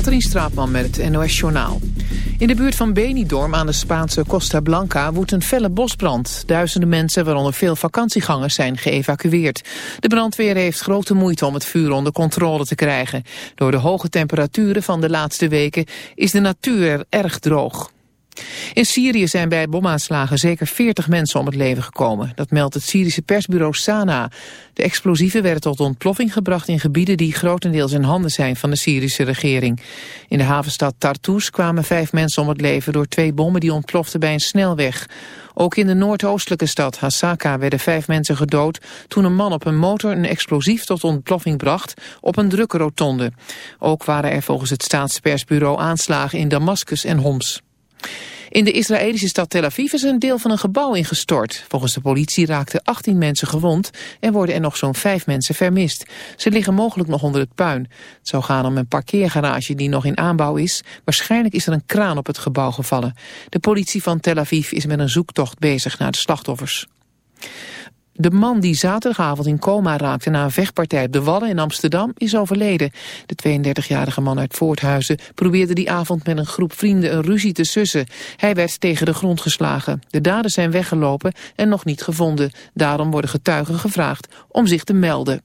Katrien Straatman met het NOS Journaal. In de buurt van Benidorm aan de Spaanse Costa Blanca woedt een felle bosbrand. Duizenden mensen, waaronder veel vakantiegangers, zijn geëvacueerd. De brandweer heeft grote moeite om het vuur onder controle te krijgen. Door de hoge temperaturen van de laatste weken is de natuur erg droog. In Syrië zijn bij bomaanslagen zeker 40 mensen om het leven gekomen. Dat meldt het Syrische persbureau Sana. De explosieven werden tot ontploffing gebracht in gebieden die grotendeels in handen zijn van de Syrische regering. In de havenstad Tartus kwamen vijf mensen om het leven door twee bommen die ontploften bij een snelweg. Ook in de noordoostelijke stad Hasaka werden vijf mensen gedood toen een man op een motor een explosief tot ontploffing bracht op een drukke rotonde. Ook waren er volgens het staatspersbureau aanslagen in Damascus en Homs. In de Israëlische stad Tel Aviv is een deel van een gebouw ingestort. Volgens de politie raakten 18 mensen gewond en worden er nog zo'n 5 mensen vermist. Ze liggen mogelijk nog onder het puin. Het zou gaan om een parkeergarage die nog in aanbouw is. Waarschijnlijk is er een kraan op het gebouw gevallen. De politie van Tel Aviv is met een zoektocht bezig naar de slachtoffers. De man die zaterdagavond in coma raakte na een vechtpartij op de Wallen in Amsterdam is overleden. De 32-jarige man uit Voorthuizen probeerde die avond met een groep vrienden een ruzie te sussen. Hij werd tegen de grond geslagen. De daders zijn weggelopen en nog niet gevonden. Daarom worden getuigen gevraagd om zich te melden.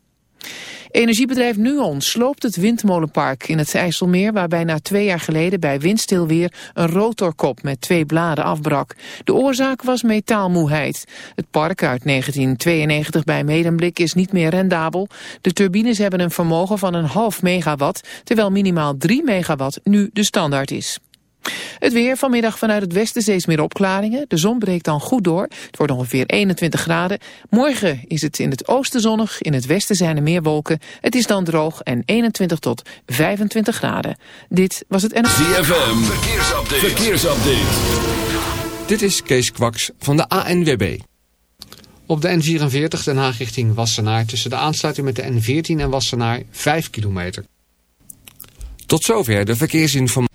Energiebedrijf Nuon sloopt het windmolenpark in het IJsselmeer... waar bijna twee jaar geleden bij windstilweer een rotorkop met twee bladen afbrak. De oorzaak was metaalmoeheid. Het park uit 1992 bij Medemblik is niet meer rendabel. De turbines hebben een vermogen van een half megawatt... terwijl minimaal 3 megawatt nu de standaard is. Het weer vanmiddag vanuit het westen steeds meer opklaringen. De zon breekt dan goed door. Het wordt ongeveer 21 graden. Morgen is het in het oosten zonnig. In het westen zijn er meer wolken. Het is dan droog en 21 tot 25 graden. Dit was het NL. ZFM. Verkeersupdate. Verkeersupdate. Dit is Kees Kwaks van de ANWB. Op de N44 Den Haag richting Wassenaar tussen de aansluiting met de N14 en Wassenaar 5 kilometer. Tot zover de verkeersinformatie.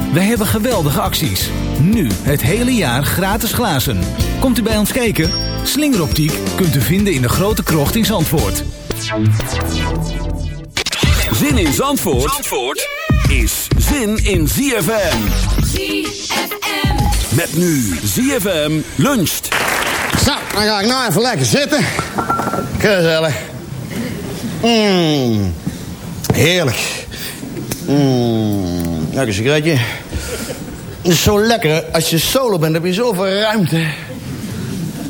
Wij hebben geweldige acties. Nu het hele jaar gratis glazen. Komt u bij ons kijken? Slingeroptiek kunt u vinden in de grote krocht in Zandvoort. Zin in Zandvoort, Zandvoort is zin in ZFM. ZFM. Met nu ZFM luncht. Zo, dan ga ik nou even lekker zitten. Gezellig. Mmm. Heerlijk. Mmm. Lekker sigaretje. Is zo lekker. Als je solo bent, heb je zoveel ruimte.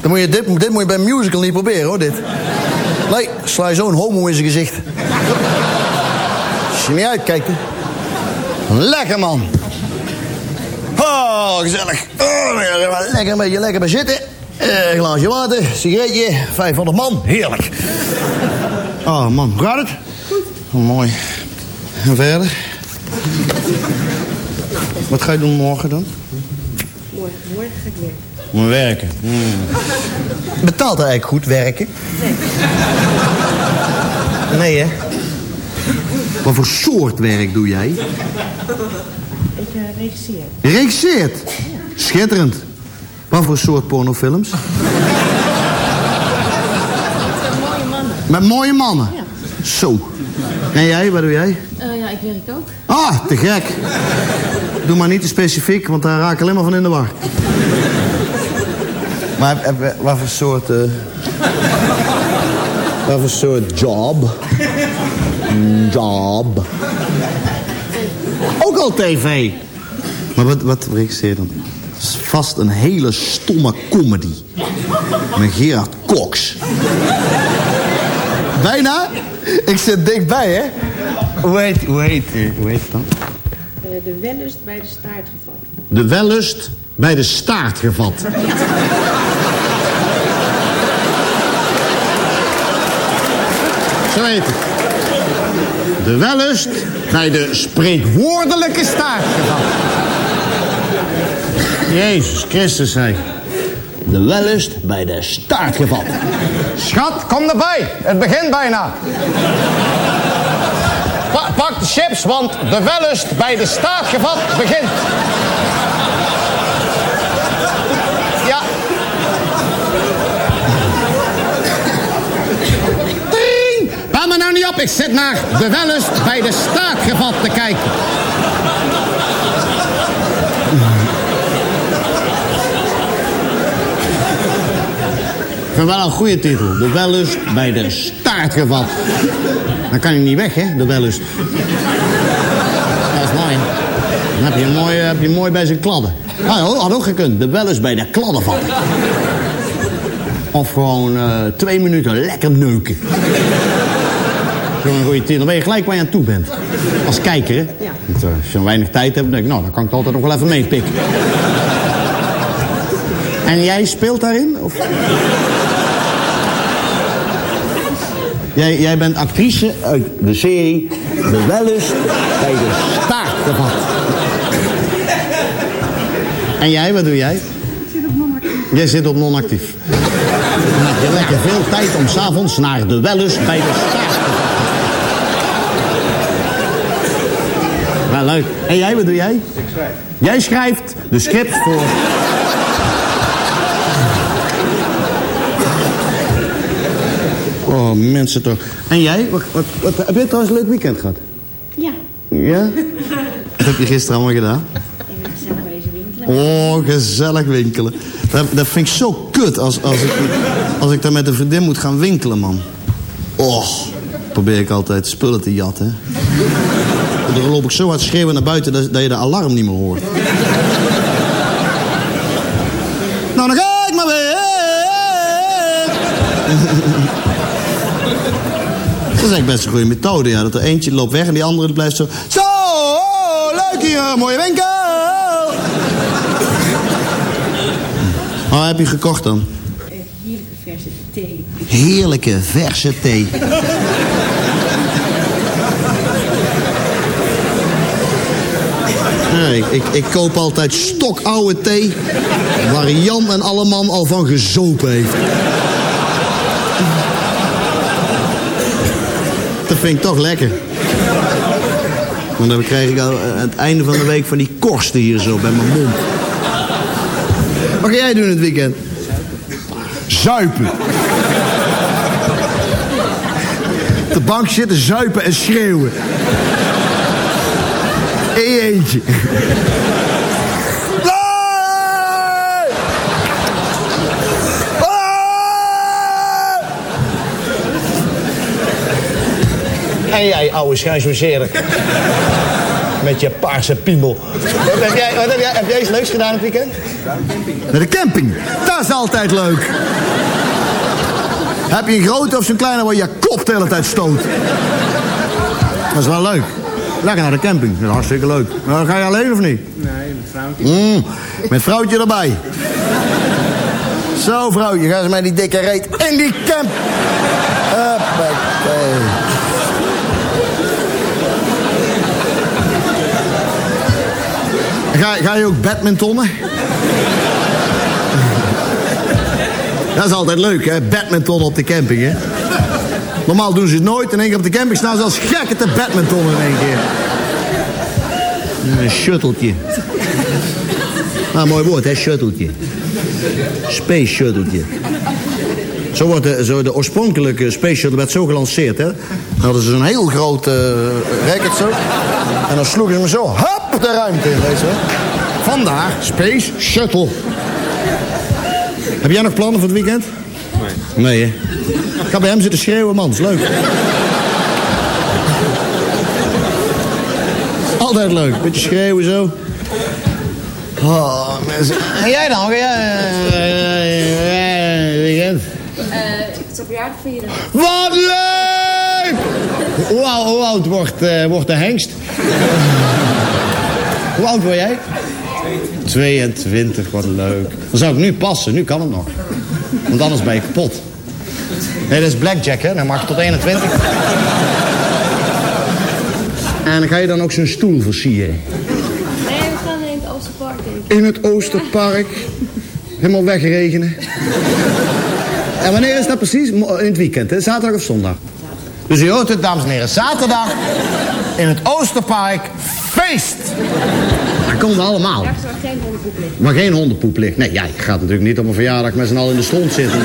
Dan moet je dit, dit moet je bij een musical niet proberen, hoor, dit. Nee, sla je zo'n homo in zijn gezicht. Als je niet uitkijkt. Lekker, man. Oh, gezellig. Oh, lekker een beetje lekker bij zitten. Eh, glaasje water, sigaretje, 500 man. Heerlijk. Oh, man. Gaat het? Mooi. En verder? Wat ga je doen morgen dan? Morgen, morgen ga ik weer. Moet werken. Hmm. Betaalt hij eigenlijk goed werken? Nee. Nee, hè? Wat voor soort werk doe jij? Ik uh, regisseer. Regisseert? Schitterend. Wat voor soort pornofilms? Met mooie mannen? Ja. Zo. En jij, wat doe jij? Eh, ja, ik werk ook. Ah, te gek. Doe maar niet te specifiek, want daar raak ik alleen maar van in de war. Maar heb- heb- wat voor soort... eh, wat voor soort job? Job. Ook al tv. Maar wat, wat regisseer je dan? Het is vast een hele stomme comedy. Met Gerard Cox. Bijna? Ik zit dichtbij, hè? Hoe heet, hoe heet, hoe heet het dan? Eh, de wellust bij de staart gevat. De wellust bij de staart gevat. Zo heet het. De wellust bij de spreekwoordelijke staart gevat. Jezus Christus, zei. De wellust bij de staart gevat. Schat, kom erbij. Het begint bijna. Pa- pak de chips, want de wellust bij de staart gevat begint. Ja. Ding! Me nou niet op, ik zit naar de wellust bij de staart gevat te kijken. Vind wel een goede titel. De wellust bij de staart gevat. Dan kan je niet weg, hè, de wellust. Dat is mooi. Dan heb je mooi, heb je mooi bij zijn kladden. Ah, ja, had ook gekund. De wellust bij de kladden vatten. Of gewoon eh, twee minuten lekker neuken. Zo'n goede titel. Dan ben je gelijk waar je aan toe bent. Als kijker, hè? Ja. Want, eh, als je nog weinig tijd hebt, dan denk ik, nou, dan kan ik het altijd nog wel even meepikken. En jij speelt daarin? Of? Jij, jij bent actrice uit de serie De Wellust bij de staart gevat. En jij, wat doe jij? Jij zit op non-actief. Dan heb je lekker veel tijd om s'avonds naar de Wellust bij de staart te gaan. Wel leuk. En jij, wat doe jij? Ik schrijf. Jij schrijft de script voor... Oh, mensen toch. En jij? Wat, wat, wat, heb je trouwens een leuk weekend gehad? Ja. Ja? Wat heb je gisteren allemaal gedaan? Gezellig winkelen. Oh, gezellig winkelen. Dat, dat vind ik zo kut als, als, ik, als ik daar met een vriendin moet gaan winkelen, man. Oh, probeer ik altijd spullen te jatten. Dan loop ik zo hard schreeuwen naar buiten dat, dat je de alarm niet meer hoort. Eigenlijk best een goede methode, ja. Dat er eentje loopt weg en die andere blijft zo... Zo, oh, leuk hier, mooie winkel. Wat heb je gekocht dan? Heerlijke verse thee. Heerlijke verse thee. Ik, ik, ik koop altijd stokoude thee... waar Jan en Alleman al van gezopen heeft. Dat vind ik toch lekker. Want dan krijg ik al aan het einde van de week van die korsten hier zo bij mijn mond. Wat ga jij doen het weekend? Zuipen. Op de bank zitten, zuipen en schreeuwen. Je eentje. Ah! En jij, ouwe schuismoseerder. Met je paarse piemel. Wat heb jij, wat heb jij, heb jij iets leuks gedaan het weekend? Naar de camping. Dat is altijd leuk. Heb je een grote of zo'n kleine waar je kop de hele tijd stoot? Dat is wel leuk. Lekker naar de camping. Dat is hartstikke leuk. Maar ga je alleen of niet? Nee, met vrouwtje. Mm, met vrouwtje erbij. Zo, vrouwtje, ga eens met die dikke reet in die camp. Hoppakee. Ga, ga je ook badmintonnen? Dat is altijd leuk, hè? Badminton op de camping, hè? Normaal doen ze het nooit. In één keer op de camping staan ze als te badminton in één keer. Een shutteltje. Nou, mooi woord, hè? Shutteltje. Space shutteltje. Zo wordt de, zo de oorspronkelijke Space Shuttle werd zo gelanceerd, hè. Dan hadden ze zo'n heel groot eh racket zo. En dan sloegen ze hem zo, hop, de ruimte in, weet je. Vandaar Space Shuttle. Heb jij nog plannen voor het weekend? Nee. Nee, hè? Ik ga bij hem zitten schreeuwen, man. Is leuk. Altijd leuk. Beetje schreeuwen zo. Oh, mensen. En jij dan? Ga jij, verjaardag vieren. Wat leuk! Hoe, oud- hoe oud wordt, eh, wordt de hengst? hoe oud word jij? 22, wat leuk. Dan zou ik nu passen, nu kan het nog. Want anders ben je kapot. Nee, dat is blackjack, hè? Dan mag je tot 21. En dan ga je dan ook zo'n stoel versieren. Nee, we gaan in het Oosterpark, denk ik. In het Oosterpark. Helemaal wegregenen. En wanneer is dat precies? In het weekend, hè? Zaterdag of zondag? Dus u hoort het, dames en heren. Zaterdag in het Oosterpark. Feest! Daar komen we allemaal. Daar zal geen hondenpoep liggen. Maar geen hondenpoep ligt. Nee, jij gaat natuurlijk niet op een verjaardag met z'n allen in de stront zitten.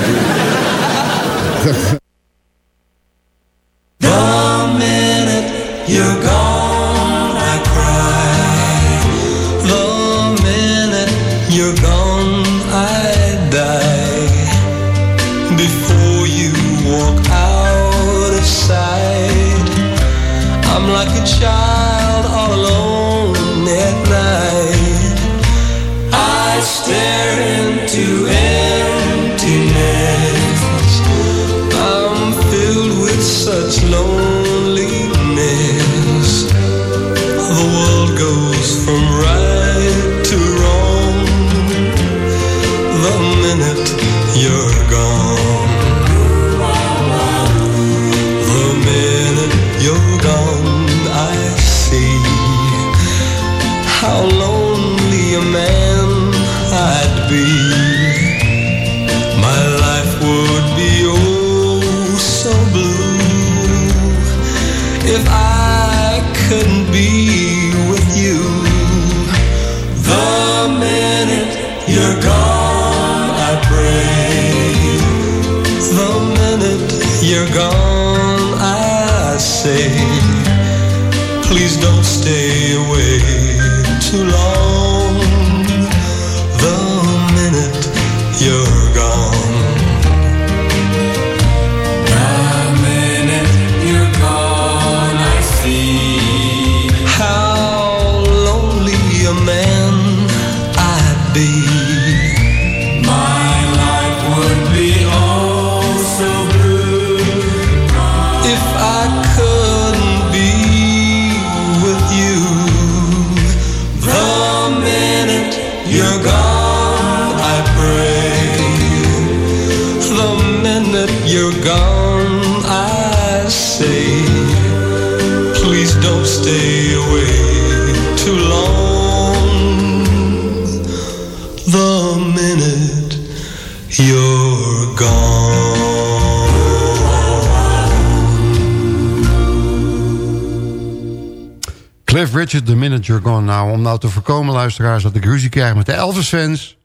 Richard, The You're Gone. Nou, om nou te voorkomen, luisteraars, dat ik ruzie krijg met de Elvis-fans.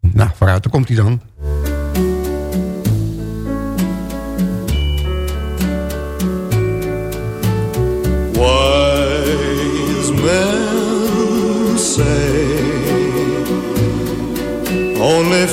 Nou, vooruit, daar komt hij dan. Say only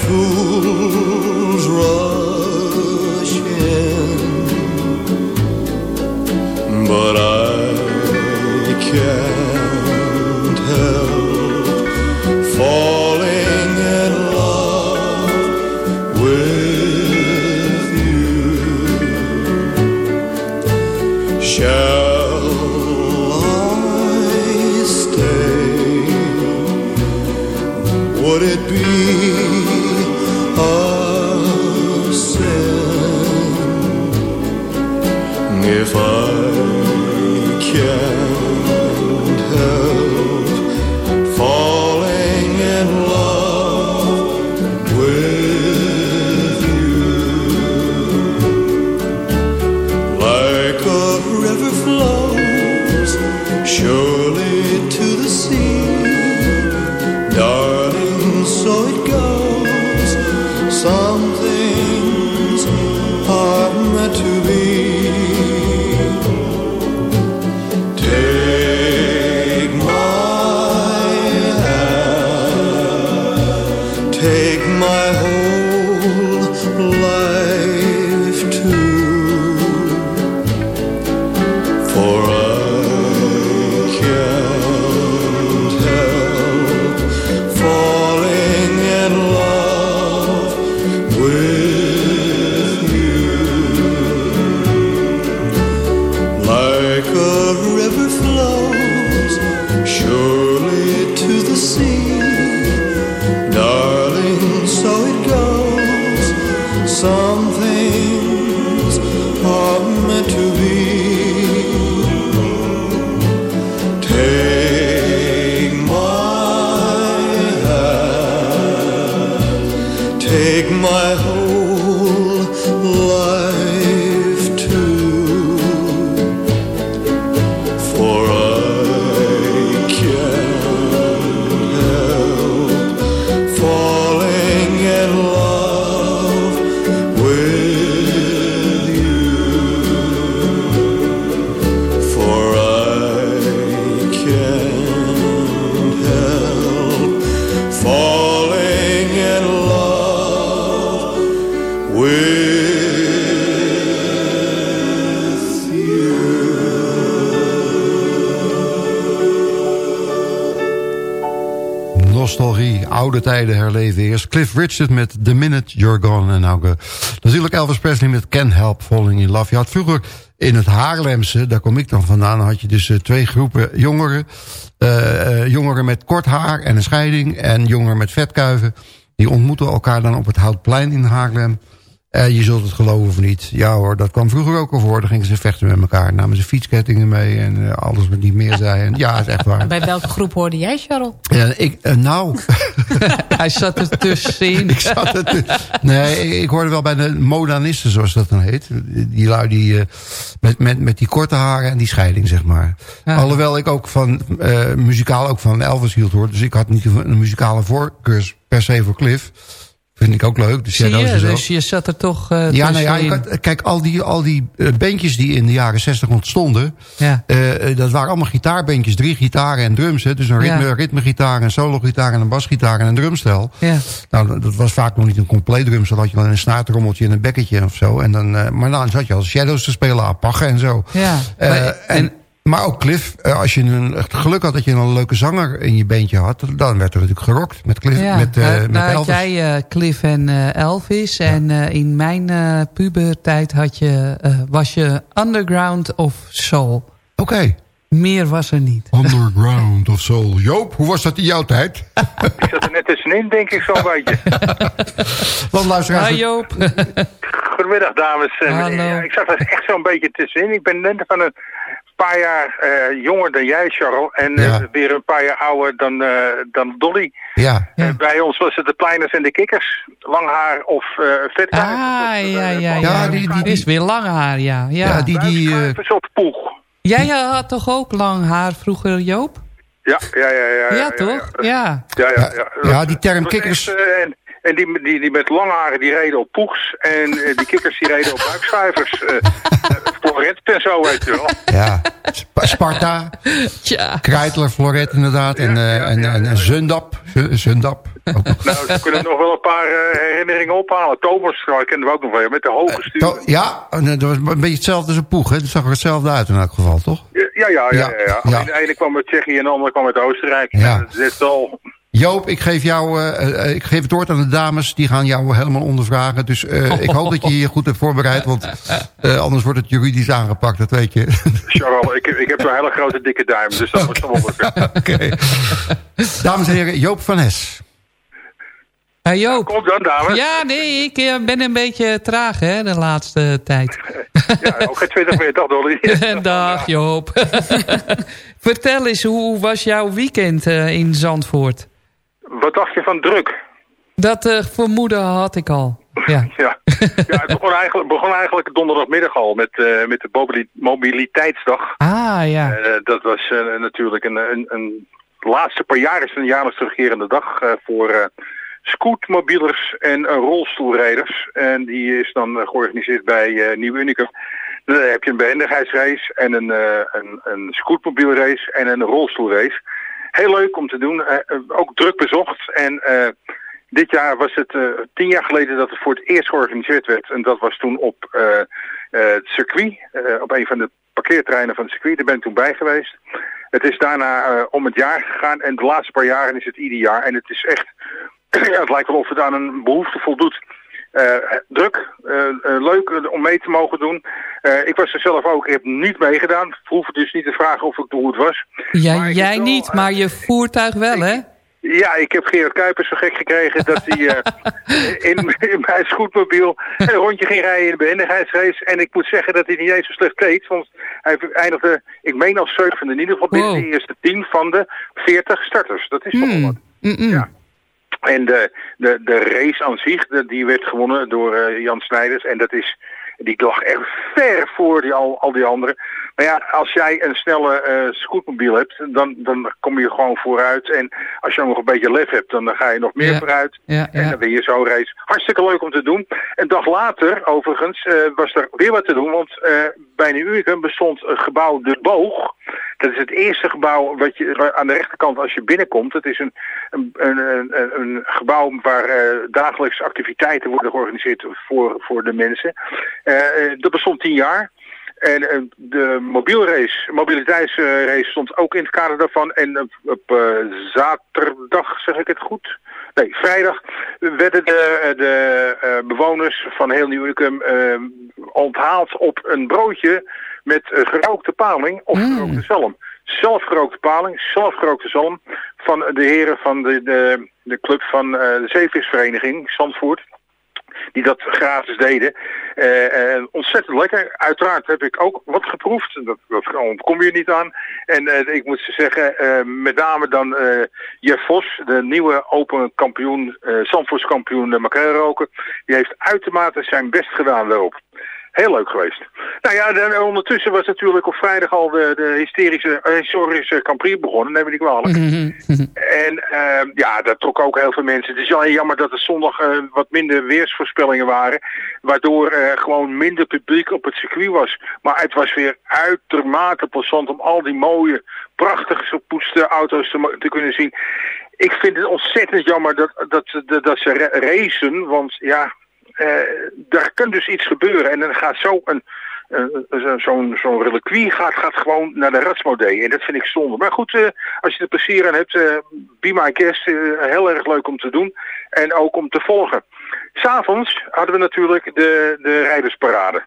Cliff Richard met The Minute You're Gone. En nou, natuurlijk Elvis Presley met Can't Help Falling in Love. Je had vroeger in het Haarlemse, daar kom ik dan vandaan... had je dus eh, twee groepen jongeren. Eh, jongeren met kort haar en een scheiding... en jongeren met vetkuiven. Die ontmoeten elkaar dan op het Houtplein in Haarlem... Eh, je zult het geloven of niet. Ja hoor, dat kwam vroeger ook al voor. Dan gingen ze vechten met elkaar. Namen ze fietskettingen mee en eh, alles wat niet meer zei. En, ja, is echt waar. Bij welke groep hoorde jij, Charles? Ja, ik, eh, nou... Hij zat er tussenin. ik zat er Nee, ik, ik hoorde wel bij de modernisten, zoals dat dan heet. Die lui die, eh, met, met, met die korte haren en die scheiding, zeg maar. Alhoewel ik ook van eh, muzikaal ook van Elvis hield, hoor. Dus ik had niet een muzikale voorkeur per se voor Cliff. Vind ik ook leuk. Dus Zie jij je, dus je zat er toch eh ja, nou ja, kijk, al die, al die eh, bandjes die in de jaren 60 ontstonden... Ja. eh, dat waren allemaal gitaarbandjes. Drie gitaren en drums. Hè. Dus een Ja. ritme, ritmegitaar, een sologitaar en een basgitaar en een drumstel. Ja. Nou, dat- dat was vaak nog niet een compleet drumstel. had je wel een snaartrommeltje en een bekketje of zo. En dan, maar dan zat je als shadows te spelen, apaggen en zo. Ja. En, maar ook Cliff, eh, als je een, echt geluk had dat je een leuke zanger in je beentje had... dan werd er natuurlijk gerokt met, Cliff, Ja, met, eh nou, met nou had Elvis. jij eh, Cliff en eh, Elvis. En eh, in mijn eh pubertijd had je, eh, was je underground of soul. Oké. Meer was er niet. Underground of Soul. Joop, hoe was dat in jouw tijd? Ik zat er net tussenin, denk ik, zo'n beetje. Want luisteraars... Hi Joop. Goedemiddag, dames en Hallo. Ja, ik zat er echt zo'n beetje tussenin. Ik ben net van een paar jaar eh, jonger dan jij, Charles. En eh, Ja. weer een paar jaar ouder dan, eh, dan Dolly. Ja. Eh, bij ons was het de pleiners en de kikkers. Lang haar of eh vet Ah, ja, ja, ja. Ja, die- die- die- is weer lang haar, ja. ja. Ja, die... die eh, Een soort poeg. Jij had toch ook lang haar vroeger, Joop? Ja, ja, ja. Ja, Ja, toch? Ja. Ja, ja, ja. ja, die term kikkers... en en die, die, die met lange haren die reden op poegs. En die kikkers die reden op buikschuivers. eh Floret en zo, weet je wel. Ja, Sp- Sparta, Ja. Kreitler, Floret inderdaad. En, eh, en, en, en Zundap. Zundap. Nou, ze kunnen nog wel een paar eh, herinneringen ophalen. Thomas, nou, ik kennen we ook nog wel, met de hoge stuur. To- Ja, en, eh, dat was een beetje hetzelfde als een poeg. Hè? Dat zag er hetzelfde uit in elk geval, toch? Ja, ja, ja. ja, Ja, De ene kwam uit Tsjechië en de andere kwam uit Oostenrijk. Ja. Dat is al. Joop, ik geef, jou, eh, eh, ik geef het woord aan de dames. Die gaan jou helemaal ondervragen. Dus eh, ik hoop dat je je goed hebt voorbereid. Want eh, anders wordt het juridisch aangepakt, dat weet je. Charles, ik, ik heb zo'n hele grote dikke duim, dus dat wordt zo wel lukken. Oké. Dames en heren, Joop van Hes. Hey Joop. Kom dan, dames. Ja, nee, ik ben een beetje traag hè, de laatste tijd. Ja, ook geen 20 meer, dag Dolly. Dag Joop. Vertel eens, hoe was jouw weekend in Zandvoort? Wat dacht je van druk? Dat eh, vermoeden had ik al. Ja. Ja, ja het begon eigenlijk, begon eigenlijk donderdagmiddag al met, eh, met de mobili- mobiliteitsdag. Ah, ja. Eh, dat was natuurlijk een, een, een laatste paar jaar is een jaarlijks terugkerende dag voor scootmobielers en rolstoelrijders. En die is dan georganiseerd bij Nieuw Unicum. Dan heb je een behendigheidsrace en een, een, een scootmobielrace en een rolstoelrace. Heel leuk om te doen, eh, eh, ook druk bezocht. En eh, dit jaar was het tien jaar geleden dat het voor het eerst georganiseerd werd. En dat was toen op het circuit, op een van de parkeerterreinen van het circuit. Daar ben ik toen bij geweest. Het is daarna om het jaar gegaan en de laatste paar jaren is het ieder jaar. En het is echt, het lijkt wel of het aan een behoefte voldoet. Eh, druk, eh, eh, leuk om mee te mogen doen. Ik was er zelf ook, ik heb niet meegedaan. Hoef dus niet te vragen of ik hoe het was. Ja, jij niet, maar je voertuig wel, hè? Ja, ik heb Gerard Kuipers zo gek gekregen dat hij in, in mijn scootmobiel een rondje ging rijden in de behendigheidsrace. En ik moet zeggen dat hij niet eens zo slecht deed, want hij eindigde, ik meen als zevende in ieder geval binnen de eerste tien van de 40 starters. Dat is toch wel wat. Ja. En de, de, de race aan zich, die werd gewonnen door eh, Jan Snijders. En dat is, die lag echt ver voor die, al, al die anderen. Maar ja, als jij een snelle eh scootmobiel hebt, dan, dan kom je gewoon vooruit. En als je nog een beetje lef hebt, dan ga je nog meer Ja. vooruit. Ja, En ja. dan ben je zo'n race. Hartstikke leuk om te doen. Een dag later, overigens, eh, was er weer wat te doen. Want eh, bij Unicum bestond een gebouw De Boog. Dat is het eerste gebouw wat je aan de rechterkant als je binnenkomt. Het is een, een, een, een, gebouw waar eh, dagelijks activiteiten worden georganiseerd voor, voor de mensen. Dat bestond tien jaar. En eh, de mobielrace, mobiliteitsrace stond ook in het kader daarvan. En op, op eh, zaterdag, zeg ik het goed? Nee, vrijdag werden de, de eh, bewoners van heel Nieuw onthaald op een broodje met gerookte paling of gerookte zalm. Zelfgerookte paling, zelfgerookte zalm van de heren van de, de, de club van de Zeevisvereniging Zandvoort die dat gratis deden. Eh, ontzettend lekker. Uiteraard heb ik ook wat geproefd. Dat, dat ontkom je niet aan. En eh, ik moet zeggen, eh, met name dan Jeff Vos, de nieuwe open kampioen, eh Zandvoortskampioen uh. Die heeft uitermate zijn best gedaan daarop. Heel leuk geweest. Nou ja, dan, ondertussen was natuurlijk op vrijdag al de, de hysterische, eh, historische Grand begonnen, neem ik niet kwalijk. En eh, ja, dat trok ook heel veel mensen. Het is alleen jammer dat er zondag eh, wat minder weersvoorspellingen waren. Waardoor eh, gewoon minder publiek op het circuit was. Maar het was weer uitermate plezant om al die mooie, prachtig gepoetste auto's te, kunnen zien. Ik vind het ontzettend jammer dat, dat, dat, dat ze ra- racen. Want ja, eh, daar kan dus iets gebeuren. En dan gaat zo een... eh, zo- Zo'n zo'n reliquie gaat, gaat gewoon naar de ratsmodee. En dat vind ik zonde. Maar goed, eh, als je er plezier aan hebt, eh be my eh, heel erg leuk om te doen. En ook om te volgen. S'avonds hadden we natuurlijk de, de rijdersparade.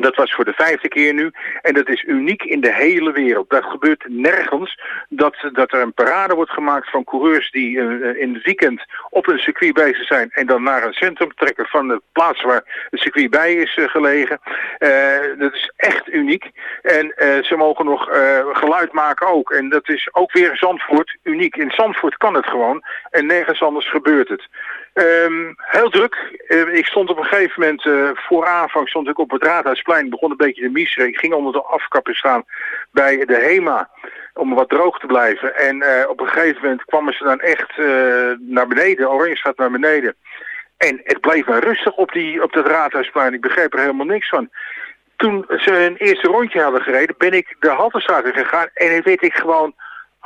Dat was voor de vijfde keer nu. En dat is uniek in de hele wereld. Dat gebeurt nergens dat, dat er een parade wordt gemaakt van coureurs die eh, in het weekend op een circuit bezig zijn. En dan naar een centrum trekken van de plaats waar het circuit bij is eh, gelegen. Eh, dat is echt uniek. En eh, ze mogen nog eh, geluid maken ook. En dat is ook weer Zandvoort uniek. In Zandvoort kan het gewoon. En nergens anders gebeurt het. Ehm, heel druk. Eh, ik stond op een gegeven moment, eh, voor aanvang stond ik op het Raadhuisplein, begon een beetje de mieseren. Ik ging onder de afkappen staan bij de HEMA om wat droog te blijven. En eh, op een gegeven moment kwamen ze dan echt eh, naar beneden, Oranje gaat naar beneden. En het bleef maar rustig op, die, op dat Raadhuisplein. Ik begreep er helemaal niks van. Toen ze een eerste rondje hadden gereden, ben ik de Haltestraat in gegaan en dan weet ik gewoon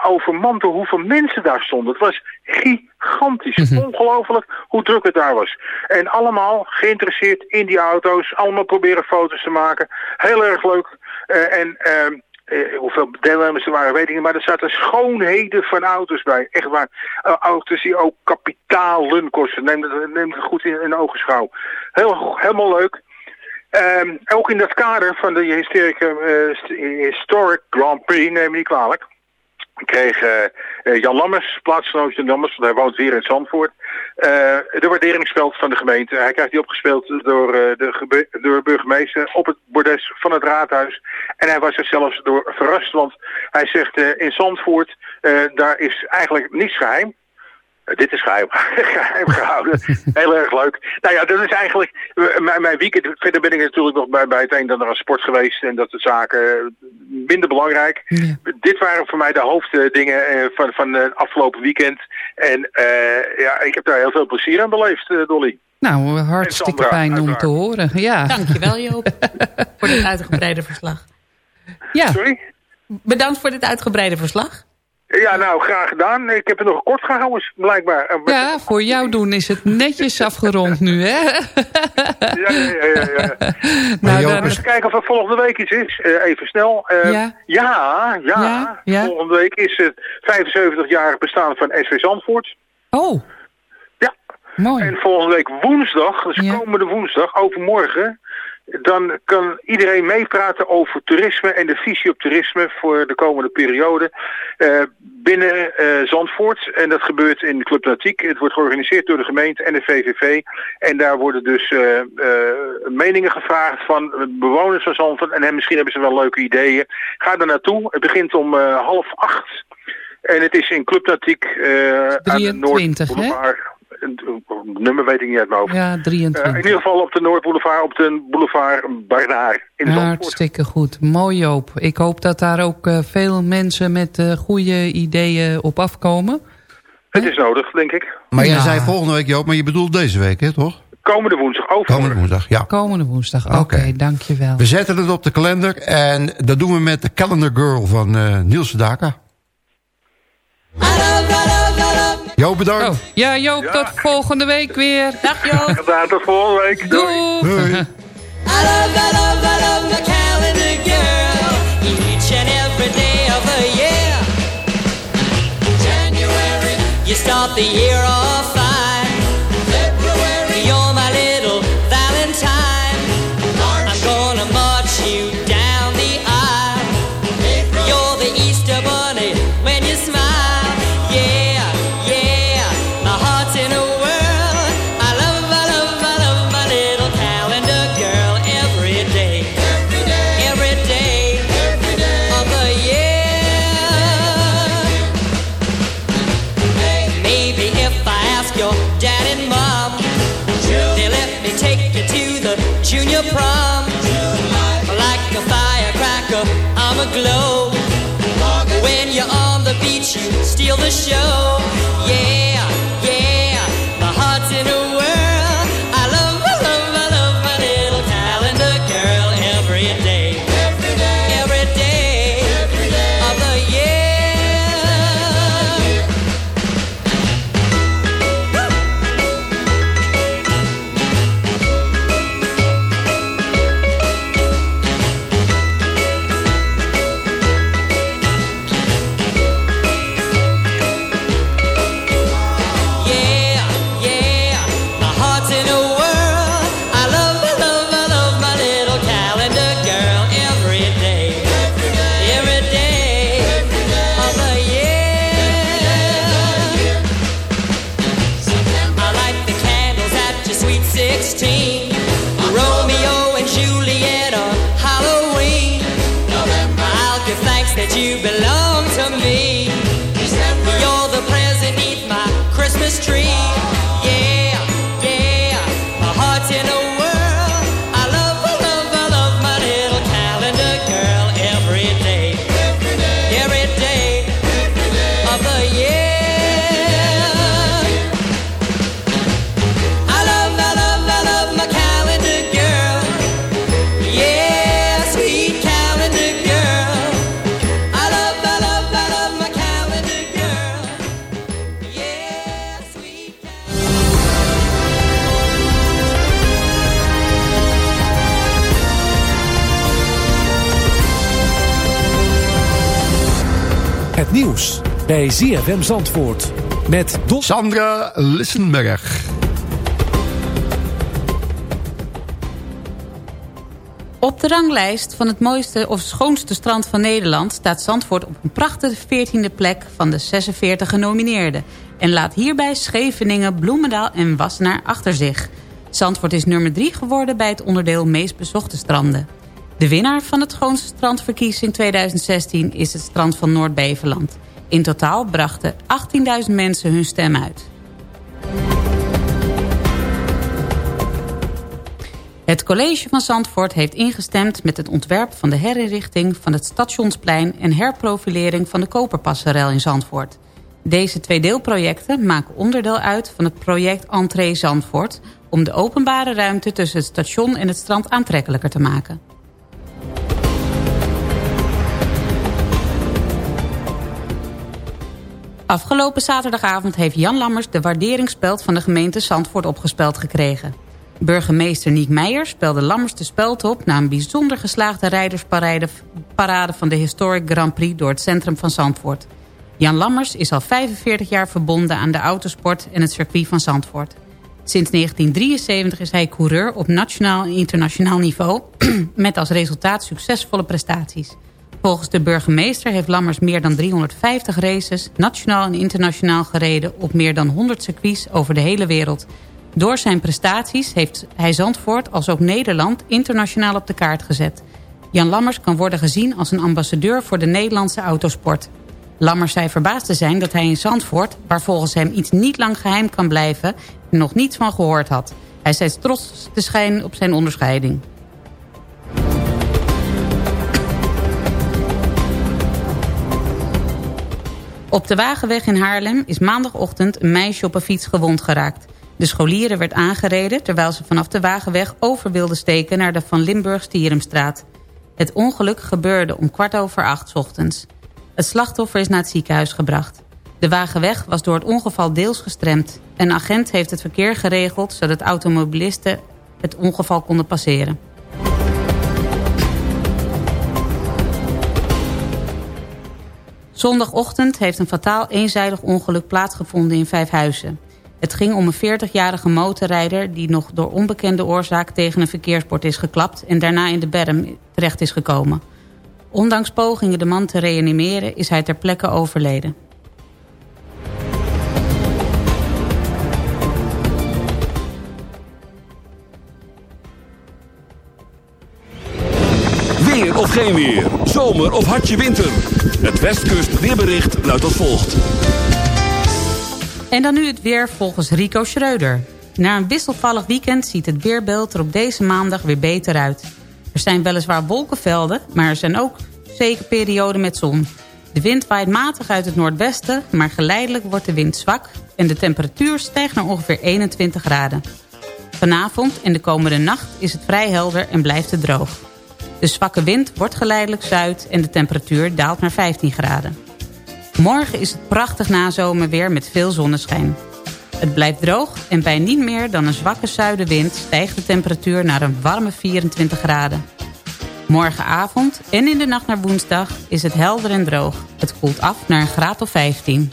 overmand door hoeveel mensen daar stonden. Het was gigantisch. Ongelooflijk hoe druk het daar was. En allemaal geïnteresseerd in die auto's. Allemaal proberen foto's te maken. Heel erg leuk. Eh, en ehm, eh, hoeveel deelnemers er waren, weet ik niet. Maar er zaten schoonheden van auto's bij. Echt waar. Eh, auto's die ook kapitalen kosten. Neem het, neem het goed in, in ogenschouw. Heel, helemaal leuk. Ehm, ook in dat kader van de st- Historic Grand Prix, neem me niet kwalijk kreeg eh, eh, Jan Lammers, plaatsgenoot Jan Lammers, want hij woont weer in Zandvoort, eh, de waarderingsspeld van de gemeente. Hij krijgt die opgespeeld door, de, door burgemeester op het bordes van het raadhuis. En hij was er zelfs door verrast, want hij zegt in Zandvoort, daar is eigenlijk niets geheim. Eh, dit is geheim, geheim gehouden. Heel erg leuk. Nou ja, dat is eigenlijk eh, mijn, mijn weekend. Verder ben ik natuurlijk nog bij, bij het een en ander aan sport geweest. En dat soort zaken eh, minder belangrijk. Dit waren voor mij de hoofddingen eh, van, van het afgelopen weekend. En eh, ja, ik heb daar heel veel plezier aan beleefd, Dolly. Nou, hartstikke Sandra, fijn om te horen. Ja. Dankjewel Joop voor dit uitgebreide verslag. Ja. Sorry? Bedankt voor dit uitgebreide verslag. Ja, nou, graag gedaan. Ik heb het nog kort gehouden, blijkbaar. Ja, voor jou doen is het netjes afgerond nu, hè? Ja, ja, ja, ja, ja. Nou, dan- eens kijken of er volgende week iets is. Eh, even snel. Eh, Ja. ja, ja, Ja, ja. Volgende week is het 75-jarig bestaan van SV Zandvoort. Oh. Ja. Mooi. En volgende week woensdag, dus komende woensdag, overmorgen, Dan kan iedereen meepraten over toerisme en de visie op toerisme voor de komende periode eh, binnen eh, Zandvoort. En dat gebeurt in Club Nautiek. Het wordt georganiseerd door de gemeente en de VVV. En daar worden dus eh, meningen gevraagd van bewoners van Zandvoort. En misschien hebben ze wel leuke ideeën. Ga er naartoe. Het begint om half acht. En het is in Club Nautiek eh aan de 23, hè? Noordboulevard. Het nummer weet ik niet uit mijn hoofd. Ja, Eh, 23. in ieder geval op de Noordboulevard, op de boulevard Barnaar in. Hartstikke goed. Mooi Joop. Ik hoop dat daar ook eh, veel mensen met eh, goede ideeën op afkomen. Het is nodig, denk ik. Maar jij Ja. zei volgende week, Joop, maar je bedoelt deze week, hè, toch? Komende woensdag over. Komende woensdag, ja. Komende woensdag. Oké, dankjewel. We zetten het op de kalender en dat doen we met de Calendar Girl van eh Niels Sedaka. Joop, bedankt. Oh, ja Joop, tot volgende week weer. Dag Joop. Gedaan, tot volgende week. Doei. I love, I love, I love my calendar girl each and every day of the year. January, you start the year off the show. ZFM Zandvoort. Met Don... Sandra Lissenberg. Op de ranglijst van het mooiste of schoonste strand van Nederland... staat Zandvoort op een prachtige 14e plek van de 46 genomineerden... en laat hierbij Scheveningen, Bloemendaal en Wassenaar achter zich. Zandvoort is nummer 3 geworden bij het onderdeel meest bezochte stranden. De winnaar van het schoonste strandverkiezing 2016 is het strand van Noord-Beverland. In totaal brachten 18.000 mensen hun stem uit. Het college van Zandvoort heeft ingestemd met het ontwerp van de herinrichting van het Stationsplein en herprofilering van de Koperpasserel in Zandvoort. Deze twee deelprojecten maken onderdeel uit van het project Entree Zandvoort om de openbare ruimte tussen het station en het strand aantrekkelijker te maken. Afgelopen zaterdagavond heeft Jan Lammers de waarderingsspeld van de gemeente Zandvoort opgespeld gekregen. Burgemeester Niek Meijer speelde Lammers de speld op... na een bijzonder geslaagde rijdersparade parade van de Historic Grand Prix... door het centrum van Zandvoort. Jan Lammers is al 45 jaar verbonden aan de autosport en het circuit van Zandvoort. Sinds 1973 is hij coureur op nationaal en internationaal niveau... met als resultaat succesvolle prestaties. Volgens de burgemeester heeft Lammers meer dan 350 races... nationaal en internationaal gereden op meer dan 100 circuits over de hele wereld. Door zijn prestaties heeft hij Zandvoort als ook Nederland internationaal op de kaart gezet. Jan Lammers kan worden gezien als een ambassadeur voor de Nederlandse autosport. Lammers zei verbaasd te zijn dat hij in Zandvoort... waar volgens hem iets niet lang geheim kan blijven... nog niets van gehoord had. Hij zei trots te schijnen op zijn onderscheiding. Op de Wagenweg in Haarlem is maandagochtend een meisje op een fiets gewond geraakt. De scholieren werd aangereden terwijl ze vanaf de Wagenweg over wilde steken naar de Van Limburg-Stierumstraat. Het ongeluk gebeurde om kwart over acht ochtends. Het slachtoffer is naar het ziekenhuis gebracht. De Wagenweg was door het ongeval deels gestremd. Een agent heeft het verkeer geregeld zodat automobilisten het ongeval konden passeren. Zondagochtend heeft een fataal eenzijdig ongeluk plaatsgevonden in Vijfhuizen. Het ging om een 40-jarige motorrijder die nog door onbekende oorzaak tegen een verkeersbord is geklapt en daarna in de berm terecht is gekomen. Ondanks pogingen de man te reanimeren is hij ter plekke overleden. Weer of geen weer. Zomer of hartje winter. Het Westkust weerbericht luidt als volgt. En dan nu het weer volgens Rico Schreuder. Na een wisselvallig weekend ziet het weerbeeld er op deze maandag weer beter uit. Er zijn weliswaar wolkenvelden, maar er zijn ook zeker perioden met zon. De wind waait matig uit het noordwesten, maar geleidelijk wordt de wind zwak... en de temperatuur stijgt naar ongeveer 21 graden. Vanavond en de komende nacht is het vrij helder en blijft het droog. De zwakke wind wordt geleidelijk zuid en de temperatuur daalt naar 15 graden. Morgen is het prachtig nazomerweer met veel zonneschijn. Het blijft droog en bij niet meer dan een zwakke zuidenwind... stijgt de temperatuur naar een warme 24 graden. Morgenavond en in de nacht naar woensdag is het helder en droog. Het koelt af naar een graad of 15.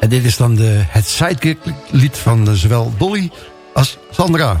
En dit is dan de, het sidekick lied van zowel Dolly als Sandra.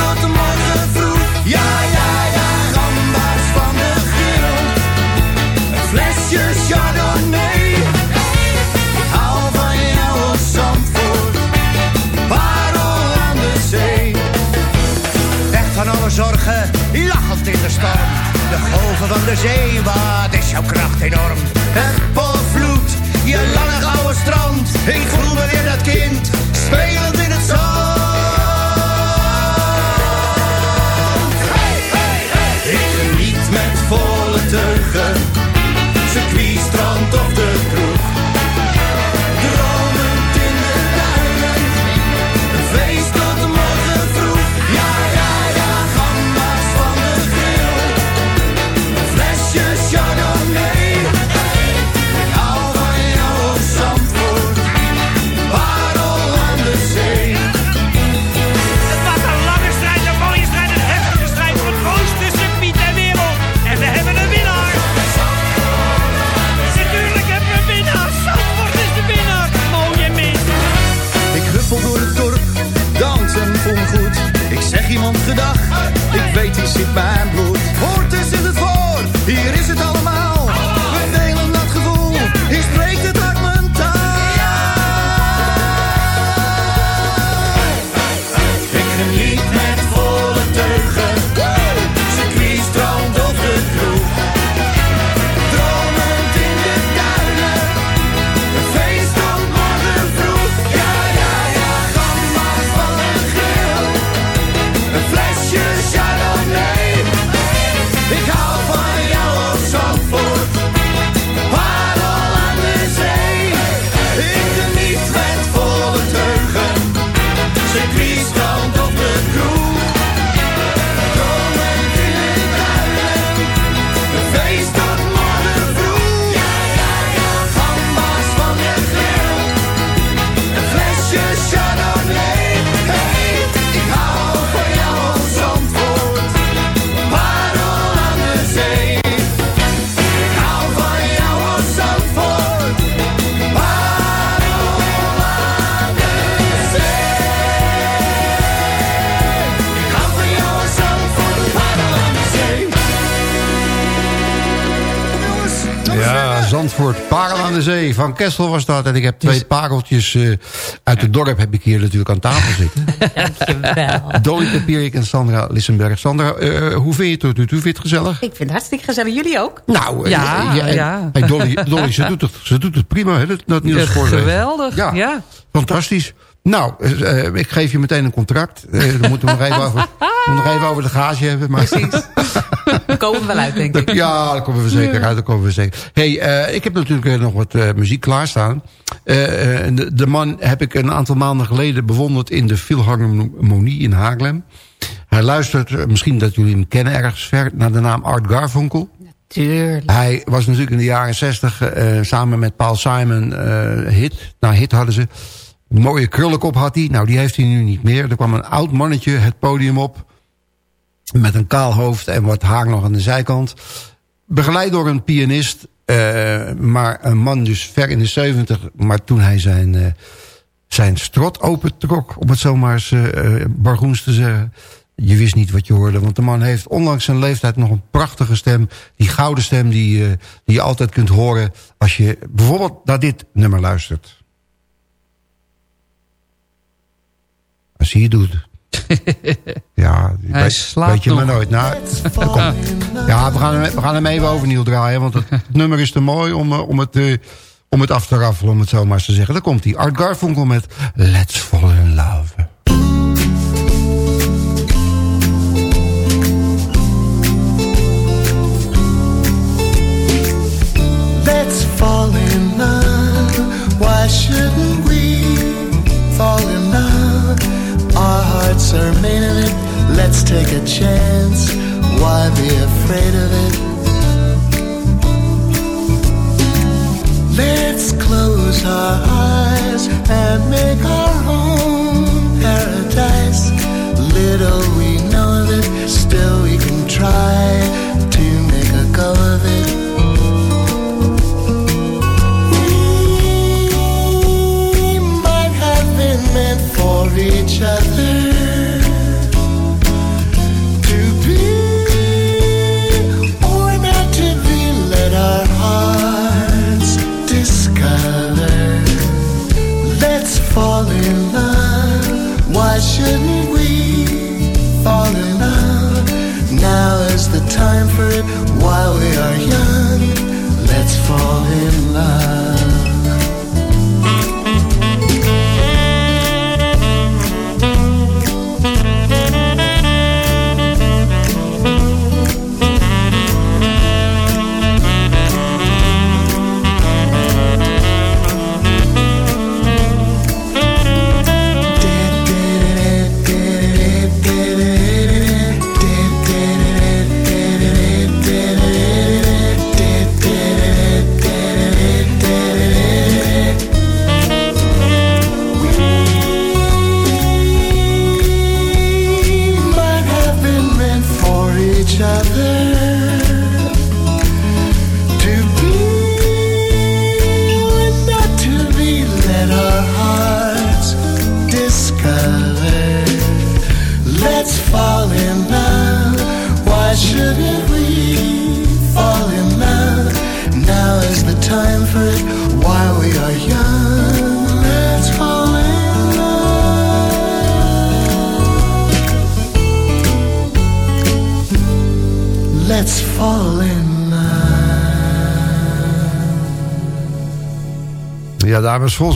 golven van de zee, wat is jouw kracht enorm. Het potvloed, je lange gouden strand. Ik voel me weer dat kind, de Zee. Van Kessel was dat. En ik heb twee pareltjes eh, uit het dorp heb ik hier natuurlijk aan tafel zitten. Dankjewel. Dolly Papierik en Sandra Lissenberg. Sandra, eh, hoe vind je het tot nu toe? Vind je het gezellig? Ik vind het hartstikke gezellig. Jullie ook? Nou, eh, Ja, ja. Hey, Dolly, Dolly ze, doet het, ze doet het prima, hè? Dat, dat Ja, Spoorweg. geweldig, ja. Fantastisch. Nou, eh, ik geef je meteen een contract. Eh, dan moeten we nog even over, nog even over de gage hebben. Maar... Precies. Daar komen we wel uit, denk ik. Ja, daar komen we zeker uit. Daar komen we zeker. Hey, eh, ik heb natuurlijk nog wat muziek klaarstaan. De, de man heb ik een aantal maanden geleden bewonderd in de Philharmonie in Haarlem. Hij luistert, misschien dat jullie hem kennen ergens ver, naar de naam Art Garfunkel. Tuurlijk. Hij was natuurlijk in de jaren zestig samen met Paul Simon hit. Nou, hit hadden ze. Mooie krullenkop had hij. Nou, die heeft hij nu niet meer. Er kwam een oud mannetje het podium op. Met een kaal hoofd en wat haar nog aan de zijkant. Begeleid door een pianist. eh, maar een man dus ver in de zeventig. Maar toen hij zijn, eh, zijn strot opentrok. Om het zomaar eens eh, bargoens te zeggen. Je wist niet wat je hoorde. Want de man heeft ondanks zijn leeftijd nog een prachtige stem. Die gouden stem die, die je altijd kunt horen. Als je bijvoorbeeld naar dit nummer luistert. Als hij het doet. Ja, Hij weet, slaapt weet je maar nooit. Nou, ja, we gaan, hem, we gaan hem even overnieuw draaien. Want het, het nummer is te mooi om, eh, om, het, eh, om het af te raffelen, om het zo maar eens te zeggen. Daar komt hij. Art Garfunkel met Let's Fall in Love. Let's fall in love. Why shouldn't we fall in love? Made of it. Let's take a chance. Why be afraid of it? Let's close our eyes and make our own paradise. Little we know of it, still we can try to make a go of it.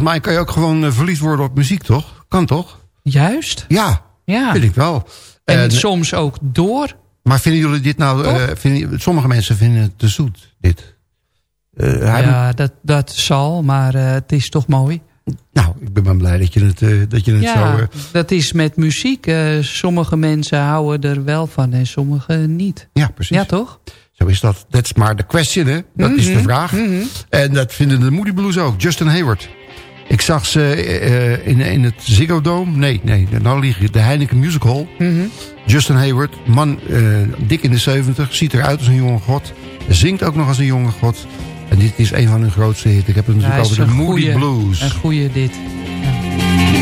Volgens mij kan je ook gewoon eh, verliefd worden op muziek, toch? Kan toch? Juist. Ja, Ja. vind ik wel. En Eh, soms ook door. Maar vinden jullie dit nou... eh, vinden, sommige mensen vinden het te zoet, dit. Ja, dat, dat zal, maar het is toch mooi. Nou, ik ben blij dat je het, dat je het ja, zo... dat is met muziek. sommige mensen houden er wel van en sommige niet. Ja, precies. Ja, toch? Zo is dat. Dat is maar de question, hè. Dat is de Mhm, vraag. mhm. En dat vinden de Moody Blues ook. Justin Hayward. Ik zag ze eh, in, in het Ziggo Dome. Nee, nee, nou lieg je. De Heineken Music Hall. Mhm. Justin Hayward, man eh, dik in de 70. Ziet eruit als een jonge god. Zingt ook nog als een jonge god. En dit is een van hun grootste hits. Ik heb het natuurlijk over de Moody goeie- Blues. Een goede dit. It's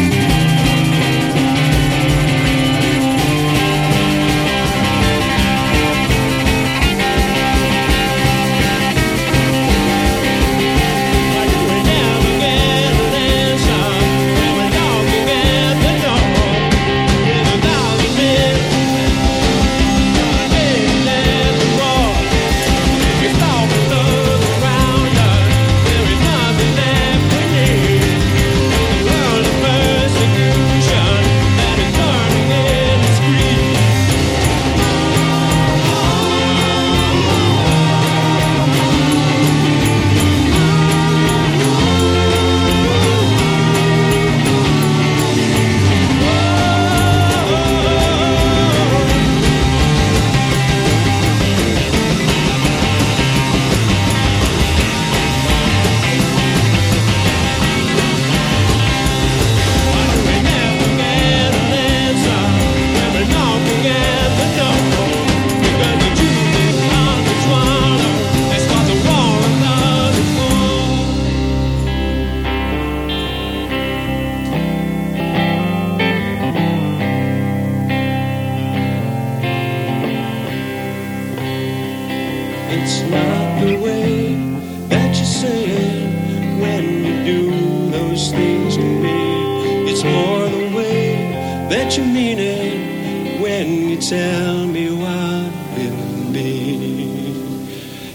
that you mean it when you tell me what will be.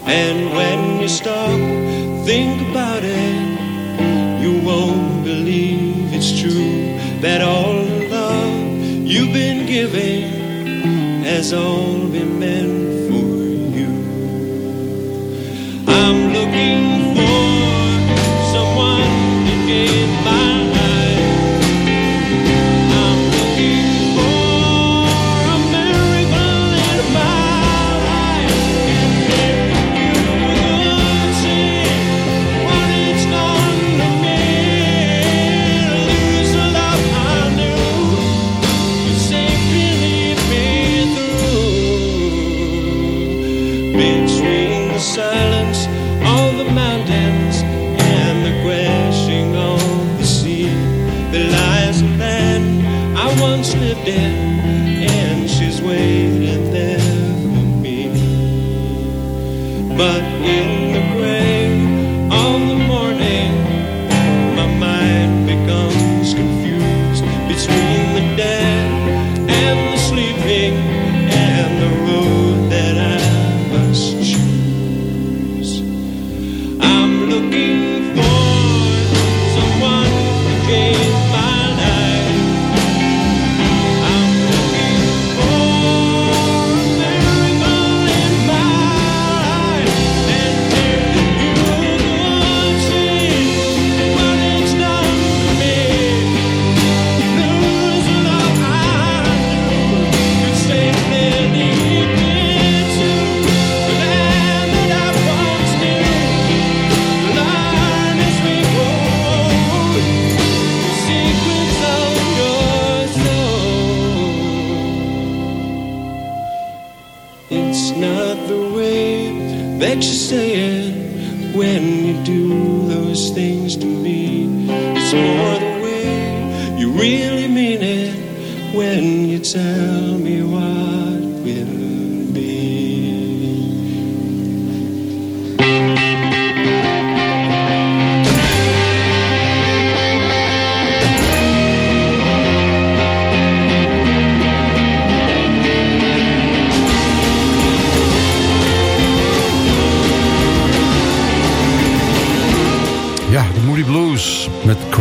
And when you stop, think about it, you won't believe it's true that all the love you've been giving has all been meant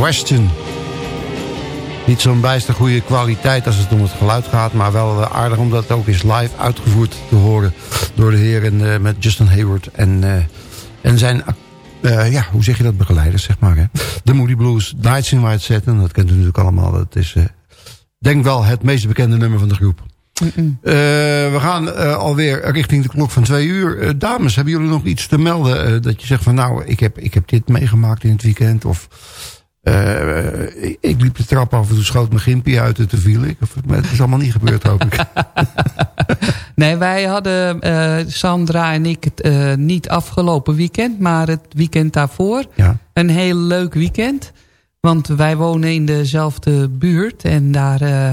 Question. Niet zo'n bijster goede kwaliteit als het om het geluid gaat... maar wel eh, aardig omdat het ook is live uitgevoerd te horen... door de heren eh, met Justin Hayward en, eh, en zijn... ja, hoe zeg je dat? Begeleiders, zeg maar. Hè? De Moody Blues, Nights in White Satin. Dat kent u natuurlijk allemaal. Dat is, denk wel, het meest bekende nummer van de groep. We gaan alweer richting de klok van twee uur. Dames, hebben jullie nog iets te melden? dat je zegt van nou, ik heb, ik heb dit meegemaakt in het weekend. Of eh, ik, ik liep de trap af en toen schoot mijn gimpie uit en toen viel ik. Maar het is allemaal niet gebeurd, hoop ik. Nee, wij hadden, eh, Sandra en ik, het eh, niet afgelopen weekend, maar het weekend daarvoor. Ja. Een heel leuk weekend. Want wij wonen in dezelfde buurt en daar eh,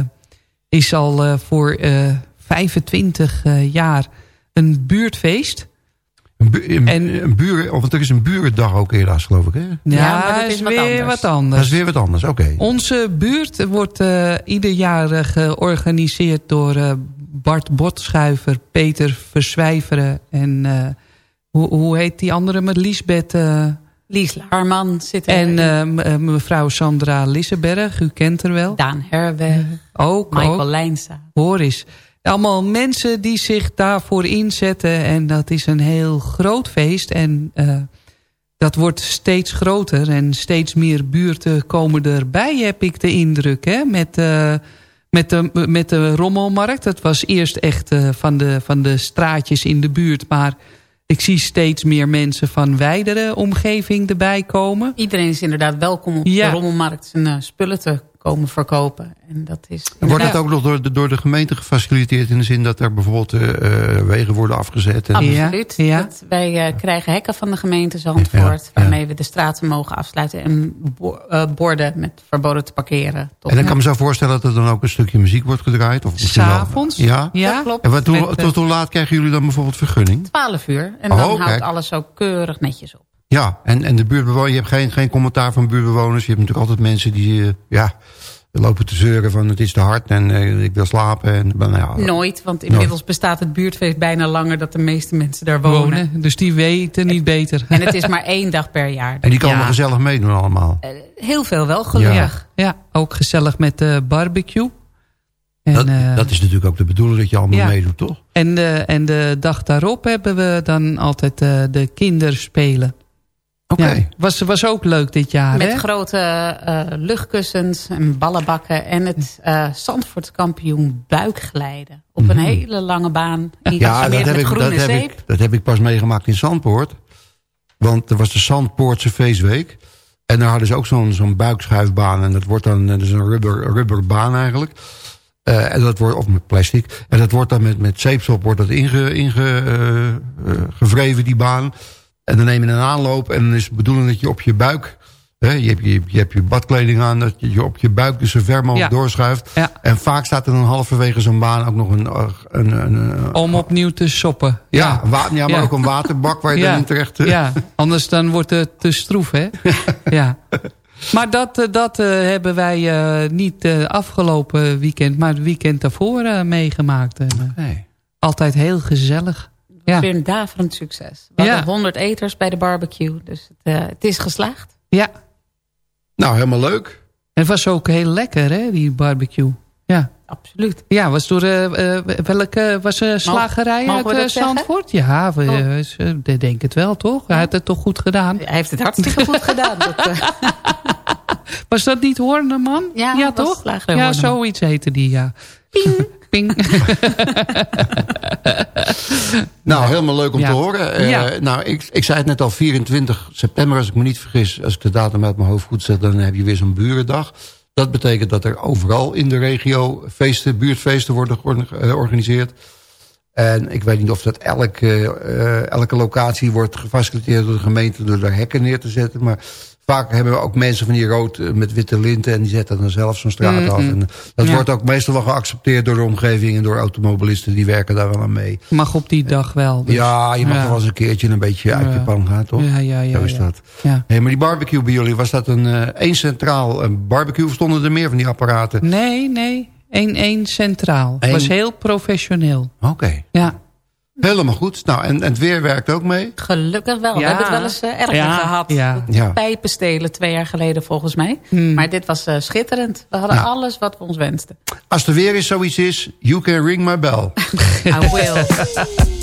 is al eh, voor eh 25 eh, jaar een buurtfeest. Een, bu een, een buren, of er is een burendag ook helaas, geloof ik. Hè? Ja, maar dat is weer wat anders. Dat is weer wat anders, oké. Onze buurt wordt eh, ieder jaar eh, georganiseerd door eh, Bart Botschuiver, Peter Verzwijveren en eh, hoe, hoe heet die andere met Liesbeth? eh, Lies Laarman zit er. en mevrouw Sandra Lissenberg, u kent haar wel. Daan Herweg. Ook, Michael ook. Lijnsa. Hoor eens. Allemaal mensen die zich daarvoor inzetten. En dat is een heel groot feest. En eh, dat wordt steeds groter. En steeds meer buurten komen erbij, heb ik de indruk. Hè? Met, eh, met, de, met de rommelmarkt. Dat was eerst echt eh, van, de, van de straatjes in de buurt. Maar ik zie steeds meer mensen van wijdere omgeving erbij komen. Iedereen is inderdaad welkom op Ja. de rommelmarkt zijn spullen te komen verkopen. En dat is... En wordt Ja. dat ook nog door de, door de gemeente gefaciliteerd... in de zin dat er bijvoorbeeld eh, eh, wegen worden afgezet? En... Absoluut. Dat wij eh, krijgen hekken van de gemeente Zandvoort... waarmee we de straten mogen afsluiten... en bo- eh, borden met verboden te parkeren. Tot En ik kan me zo voorstellen dat er dan ook een stukje muziek wordt gedraaid. Of S'avonds? Ja? Ja, klopt. En wat, eh, tot hoe laat krijgen jullie dan bijvoorbeeld vergunning? 12 uur. En Oh, dan houdt kijk. alles ook keurig netjes op. Ja, en, en de buurtbewoners, je hebt geen, geen commentaar van buurtbewoners. Je hebt natuurlijk altijd mensen die eh, ja, lopen te zeuren van het is te hard en eh, ik wil slapen. En, nou ja, Nooit, want inmiddels bestaat het buurtfeest bijna langer... dat de meeste mensen daar wonen. Wonen. Dus die weten niet beter. En het is maar één dag per jaar. En die komen Ja. gezellig meedoen allemaal. Heel veel wel, gelukkig. Ja, ook gezellig met de barbecue. En, dat, eh, dat is natuurlijk ook de bedoeling dat je allemaal ja. meedoet, toch? En de, en de dag daarop hebben we dan altijd eh, de kinderspelen. Oké. was, was ook leuk dit jaar, Met hè? grote eh, luchtkussens en ballenbakken. En het eh Zandvoort kampioen buikglijden. Op een hele lange baan. Ja, dat heb, ik, groene dat, heb ik, dat heb ik pas meegemaakt in Zandpoort. Want er was de Zandpoortse feestweek. En daar hadden ze ook zo'n zo'n buikschuifbaan. En dat wordt dan dat is een rubber, rubberbaan eigenlijk. Eh, en dat wordt, of met plastic. En dat wordt dan met, met zeepsop wordt dat inge, inge, eh, eh, gevreven, die baan. En dan neem je een aanloop. En dan is het bedoeling dat je op je buik... Hè, je, hebt je, je hebt je badkleding aan. Dat je je op je buik dus zo ver mogelijk Ja. doorschuift. Ja. En vaak staat er dan halverwege zo'n baan ook nog een... een, een, Om opnieuw te soppen. ja, wa- ja, maar Ja. ook een waterbak waar je ja. dan in terecht... Ja, anders dan wordt het te stroef, hè? ja. Maar dat, eh, dat eh, hebben wij eh, niet afgelopen weekend, maar het weekend daarvoor meegemaakt. En, eh, Altijd heel gezellig. Ja. Weer een daverend succes. We Ja. hadden 100 eters bij de barbecue. Dus het, eh, het is geslaagd. Ja. Nou, helemaal leuk. En het was ook heel lekker, hè, die barbecue. Ja. Absoluut. Ja, was door eh, eh, welke was eh, slagerij mogen uit we dat eh, zeggen? Zandvoort? Ja, we, ze- ik denk het wel, toch? Hij had het toch goed gedaan? Hij heeft het hartstikke goed gedaan. Dat, eh, Was dat niet Horneman? Ja, ja was toch? Ja, zoiets heette die, ja. Ping, ping. Nou, helemaal leuk om Ja. te horen. Eh. Nou, ik, ik zei het net al, 24 september, als ik me niet vergis... als ik de datum uit mijn hoofd goed zeg, dan heb je weer zo'n burendag. Dat betekent dat er overal in de regio feesten, buurtfeesten worden eh, georganiseerd. En ik weet niet of dat elke, eh, elke locatie wordt gefaciliteerd door de gemeente... door daar hekken neer te zetten, maar... Vaak hebben we ook mensen van die rood eh, met witte linten... en die zetten dan zelf zo'n straat Mm, af. mm. En dat Ja. wordt ook meestal wel geaccepteerd door de omgeving... en door automobilisten, die werken daar wel aan mee. Mag op die dag wel. dus. Ja, je mag Ja. wel eens een keertje een beetje uit Ja. je pan gaan, toch? Ja, ja, ja, Zo is dat. Hey, maar die barbecue bij jullie, was dat een eh, één centraal een barbecue... of stonden er meer van die apparaten? Nee, nee. 1-1 centraal. Eén- Was heel professioneel. Oké. Ja. Helemaal goed. Nou, en, en het weer werkt ook mee? Gelukkig wel. We hebben het wel eens eh, erger Ja, gehad. ja. Ja. Pijpen stelen twee jaar geleden volgens mij. Hmm. Maar dit was eh, schitterend. We hadden Nou. alles wat we ons wensten. Als er weer eens zoiets is, you can ring my bell. I will.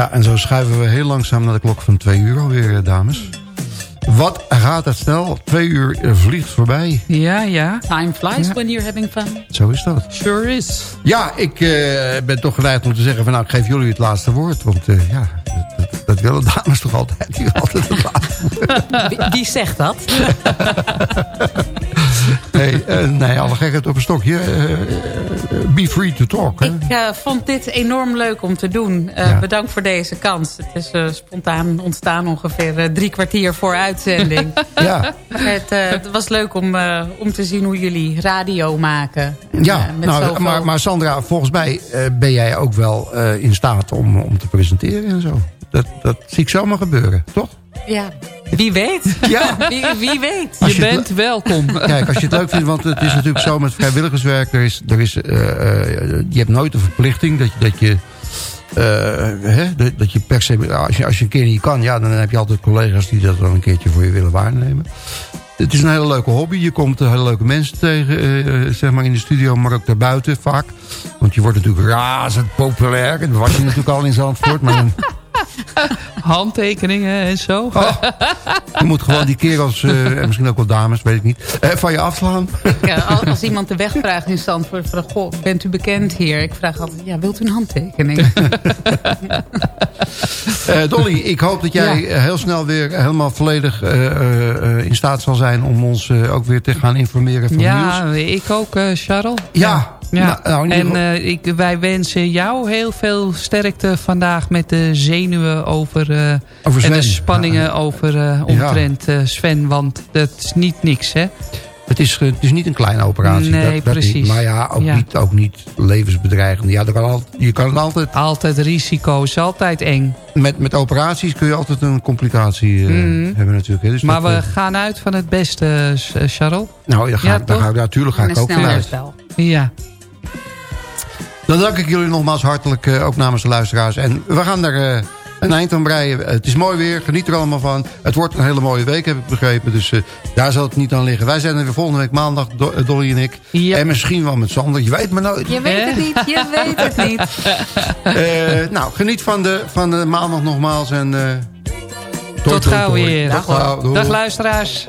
Ja, en zo schuiven we heel langzaam naar de klok van twee uur alweer, eh, dames. Wat gaat het snel? Twee uur eh, vliegt voorbij. Ja, ja. Time flies when you're having fun. Zo is dat. Sure is. Ja, ik eh, ben toch geneigd om te zeggen van nou, ik geef jullie het laatste woord. Want eh, ja, dat, dat, dat willen dames toch altijd. Die willen altijd het laatste woord. Wie, wie zegt dat? Nee, eh, nee, alle gekheid op een stokje. Eh, eh, be free to talk. Hè? Ik vond dit enorm leuk om te doen. Ja. Bedankt voor deze kans. Het is spontaan ontstaan ongeveer drie kwartier voor uitzending. Ja. Het, het was leuk om, om te zien hoe jullie radio maken. Ja, met nou, zoveel- maar, maar Sandra, volgens mij ben jij ook wel in staat om, om te presenteren en zo. Dat, dat zie ik zomaar gebeuren, toch? Ja, wie weet. Ja. wie, wie weet. Als Je bent welkom. Kijk, als je het leuk vindt, want het is natuurlijk zo met vrijwilligerswerk. Er is, er is, eh, eh, je hebt nooit een verplichting dat je... Dat je eh, hè, dat, dat je per se, als je, als je een keer niet kan, ja, dan heb je altijd collega's die dat dan een keertje voor je willen waarnemen. Het is een hele leuke hobby. Je komt hele leuke mensen tegen, zeg maar in de studio, maar ook daarbuiten vaak. Want je wordt natuurlijk razend populair. En dat was je natuurlijk al in Zandvoort. Maar dan, Handtekeningen en zo. je moet gewoon die kerels, eh, en misschien ook wel dames, weet ik niet, eh, van je afslaan. Ja, als, als iemand de weg vraagt in Zandvoort, vraagt, goh, bent u bekend hier? Ik vraag altijd, ja, wilt u een handtekening? Eh, Dolly, ik hoop dat jij eh, heel snel weer helemaal volledig eh, eh, eh, in staat zal zijn... om ons eh, ook weer te gaan informeren van Ja, nieuws. ik ook, eh Charles. Ja. Ja. Nou, nou, ieder en eh, ik, wij wensen jou heel veel sterkte vandaag met de zenuwen over, eh, Over en de spanningen Ja. over eh, omtrent eh, Sven. Want dat is niet niks, hè? Het is, het is niet een kleine operatie. Nee, dat, dat precies. Niet. Maar ja, ook, Ja. Niet, ook niet levensbedreigend. Ja, dat kan al, je kan altijd... Altijd risico's, altijd eng. Met, met operaties kun je altijd een complicatie eh, Mhm. hebben natuurlijk. Hè. Dus Maar dat, we gaan uit van het beste, eh, Charles. nou, daar ga, Ja, ik- daar toch? ga ik natuurlijk ga ik ook snel vanuit. herstel. Ja. Dan dank ik jullie nogmaals hartelijk, eh, ook namens de luisteraars. En we gaan er eh, een eind aan breien. Het is mooi weer, geniet er allemaal van. Het wordt een hele mooie week, heb ik begrepen. Dus eh, daar zal het niet aan liggen. Wij zijn er weer volgende week maandag, Do- Dolly en ik. En misschien wel met Sander, je weet maar nooit. Je weet het niet, je weet het niet. Eh, nou, geniet van de, van de maandag nogmaals. En, eh, Tot toi, gauw weer. Tot gauw, doei. Dag luisteraars.